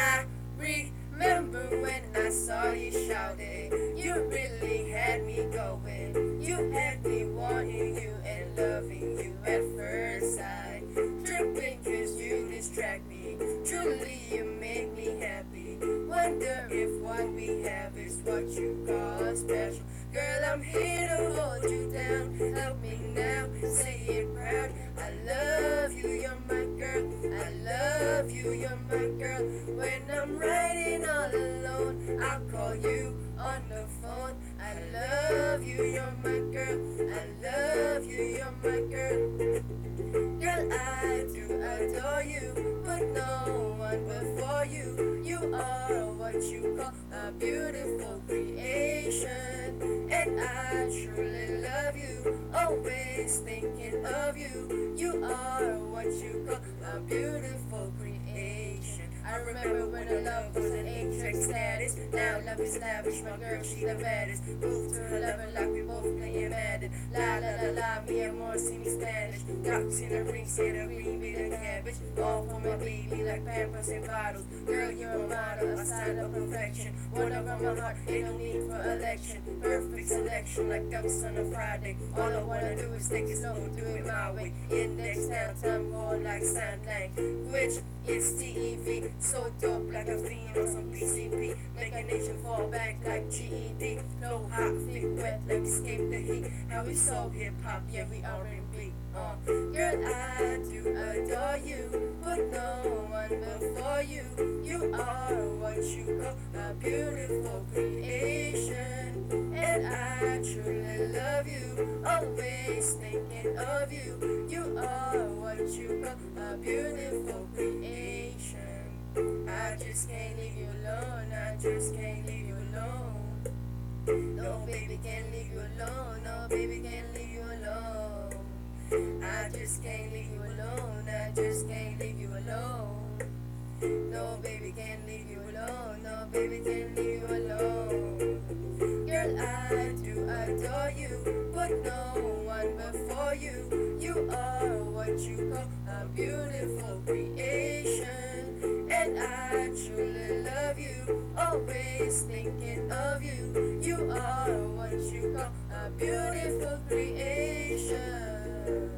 I remember when I saw you shouting. You really had me going. You had me wanting you and loving you at first sight. Tripping cause you distract me. Truly, you make me happy. Wonder if what we have is what you call special. Girl, I'm here to hold you down. Help me now, say it proud. I love you, you're my. I love you, you're my girl. When I'm riding all alone, I'll call you on the phone. I love you, you're my girl. I love you, you're my girl. Girl, I do adore you, but no one before you. You are what you call a beautiful creation, and I. Always thinking of you. You are what you call a beautiful creation. I remember when our love was an eight-track status. Now love is lavish, my girl, she the baddest. Move to eleven like we both playing Madden. La la la la, me and more see me Spanish. In the ring, say the green be the cabbage. All for my baby like pampers and bottles. Girl, you're model, a sign of perfection. One of my heart, ain't no need for election. Perfect selection like ducks on a Friday. All I wanna do is take it slow, do it my way. Index down, time going like sign Which It's TEV, so dope like a fiend on some PCP. Make a nation fall back like GED. No hot, thick, wet, like escape the heat. How we so hip hop, yeah, we R&B. Uh, girl, I do adore you, but no one before you. You are what you call a beautiful creation, and I truly love you. Always thinking of you. You are what you call a beautiful creation. I just can't leave you alone. I just can't leave you alone. No, baby, can't leave you alone. No, baby, can't leave you alone. I just can't leave you alone. I just can't leave you alone. No, baby, can't leave you alone. Leave alone. Girl, I do adore you, but no one before you. You are what you call a beautiful creation, and I truly love you. Always thinking of you. You are what you call a beautiful creation.